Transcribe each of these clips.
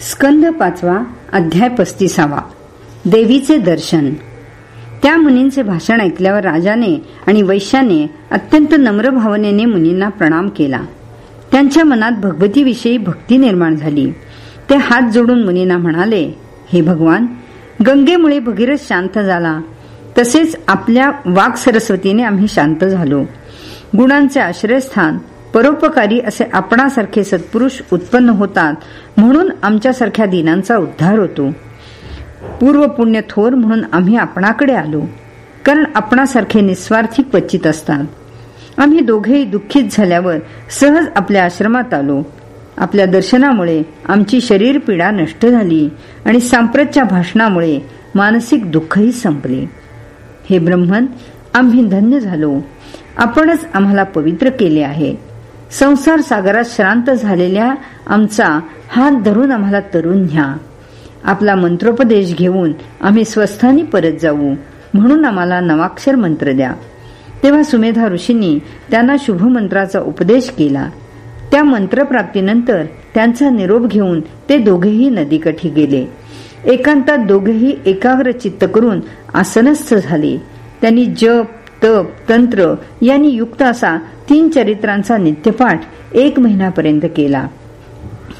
स्कंद पाचवा अध्याय पस्तीसावा. देवीचे दर्शन. त्या मुनींचे भाषण ऐकल्यावर राजाने आणि वैश्याने अत्यंत नम्र भावनेने मुनींना प्रणाम केला. त्यांच्या मनात भगवतीविषयी भक्ती निर्माण झाली. ते हात जोडून मुनींना म्हणाले हे भगवान गंगेमुळे भगीरथ शांत झाला. तसेच आपल्या वाघ सरस्वतीने आम्ही शांत झालो. गुणांचे आश्रयस्थान परोपकारी असे आपणासारखे सत्पुरुष उत्पन्न होतात म्हणून आमच्यासारख्या दिनांचा उद्धार होतो. पूर्व पुण्य थोर म्हणून आम्ही आपणाकडे आलो कारण आपणासारखे निस्वार्थी क्वचित असतात. आम्ही दोघेही दुःखित झाल्यावर सहज आपल्या आश्रमात आलो. आपल्या दर्शनामुळे आमची शरीर पीडा नष्ट झाली आणि सांप्रतच्या भाषणामुळे मानसिक दुःखही संपले. हे ब्रह्मन आम्ही धन्य झालो. आपणच आम्हाला पवित्र केले आहे. संसार सागरात श्रांत झालेल्या आमचा हात धरून आम्हाला तरुण न्या. आपला मंत्रोपदेश घेऊन आम्ही स्वस्थानी परत जाऊ म्हणून आम्हाला नवाक्षर मंत्र द्या. तेव्हा सुमेधा ऋषींनी त्यांना शुभ मंत्राचा उपदेश केला. त्या मंत्रप्राप्तीनंतर त्यांचा निरोप घेऊन ते दोघेही नदीकाठी गेले. एकांतात दोघेही एकाग्र चित्त करून आसनस्थ झाले. त्यांनी जप तप तंत्र यांनी युक्त असा तीन चरित्रांचा नित्यपाठ एक महिन्यापर्यंत केला.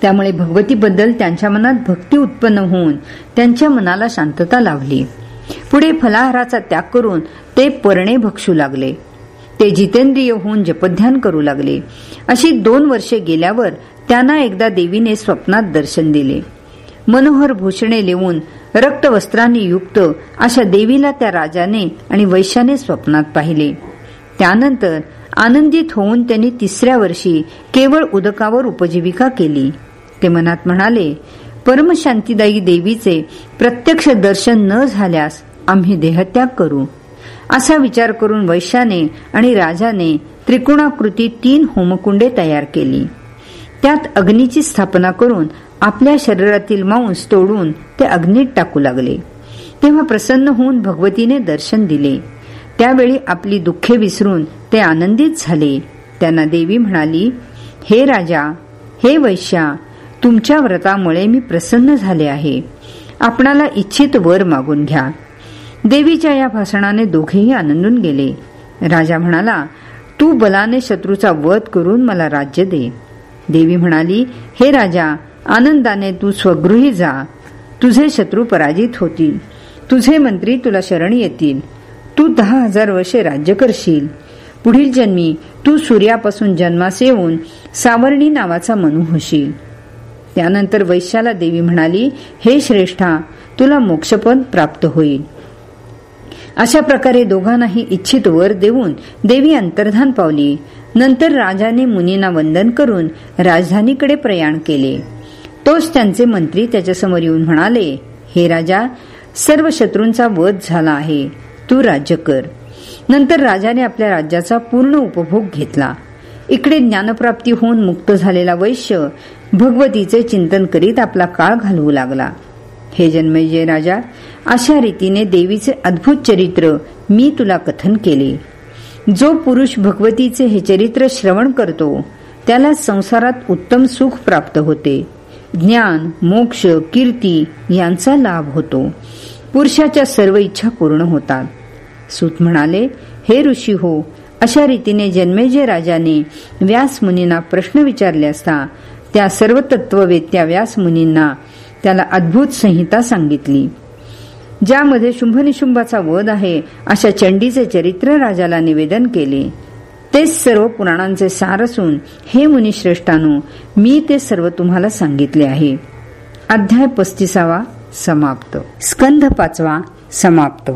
त्यामुळे भगवतीबद्दल त्यांच्या मनात भक्ती उत्पन्न होऊन त्यांच्या मनाला शांतता लावली पुढे फलाहाराचा त्याग करून ते परणे भक्षू लागले. ते जितेंद्रिय होऊन जपध्यान करू लागले. अशी दोन वर्षे गेल्यावर त्यांना एकदा देवीने स्वप्नात दर्शन दिले. मनोहर भूषणे लिहून रक्तवस्त्रांनी युक्त अशा देवीला त्या राजाने आणि वैश्याने स्वप्नात पाहिले. त्यानंतर आनंदित होऊन त्यांनी तिसऱ्या वर्षी केवळ उदकावर उपजीविका केली. ते मनात म्हणाले परमशांतीदायी देवीचे प्रत्यक्ष दर्शन न झाल्यास आम्ही देहत्याग करू. असा विचार करून वैश्याने आणि राजाने त्रिकोणाकृती तीन होमकुंडे तयार केली. त्यात अग्नीची स्थापना करून आपल्या शरीरातील मांस तोडून ते अग्नीत टाकू लागले. तेव्हा प्रसन्न होऊन भगवतीने दर्शन दिले. त्यावेळी आपली दुःखे विसरून ते आनंदित झाले. त्यांना देवी म्हणाली हे राजा हे वैश्या तुमच्या व्रतामुळे मी प्रसन्न झाले आहे. आपणाला इच्छित वर मागून घ्या. देवीच्या या भाषणाने दोघेही आनंदून गेले. राजा म्हणाला तू बलाने शत्रूचा वध करून मला राज्य दे. देवी म्हणाली हे राजा आनंदाने तू स्वगृही जा. तुझे शत्रू पराजित होतील. तुझे मंत्री तुला शरण येतील. तू दहा हजार वर्षे राज्य करशील. पुढील जन्मी तू सूर्यापासून जन्मास येऊन सावर्णी नावाचा मनू होशील. त्यानंतर वैश्याला देवी म्हणाली हे श्रेष्ठा तुला मोक्षपद प्राप्त होईल. अशा प्रकारे दोघांनाही इच्छित वर देऊन देवी अंतर्धान पावली. नंतर राजाने मुनींना वंदन करून राजधानीकडे प्रयाण केले. तोच त्यांचे मंत्री त्याच्यासमोर येऊन म्हणाले हे राजा सर्व शत्रूंचा वध झाला आहे. तू राज्य कर. नंतर राजाने आपल्या राज्याचा पूर्ण उपभोग घेतला. इकडे ज्ञानप्राप्ती होऊन मुक्त झालेला वैश्य भगवतीचे चिंतन करीत आपला काळ घालवू लागला. हे जन्मजय राजा अशा रीतीने देवीचे अद्भुत चरित्र मी तुला कथन केले. जो पुरुष भगवतीचे हे चरित्र श्रवण करतो त्याला संसारात उत्तम सुख प्राप्त होते. ज्ञान मोक्ष कीर्ती यांचा लाभ होतो. पुरुषाच्या सर्व इच्छा पूर्ण होतात. सूत म्हणाले हे ऋषी हो अशा रीतीने जन्मेजय राजाने व्यास मुनींना प्रश्न विचारले असता त्या सर्व तत्ववेत्या व्यास मुनींना त्याला अद्भुत संहिता सांगितली. ज्यामध्ये शुंभनिशुंभाचा वध आहे अशा चंडीचे चरित्र राजाला निवेदन केले. तेच सर्व पुराणांचे सार असून हे मुनिश्रेष्ठानो मी ते सर्व तुम्हाला सांगितले आहे. अध्याय पस्तीसावा समाप्त. स्कंध पाचवा समाप्त.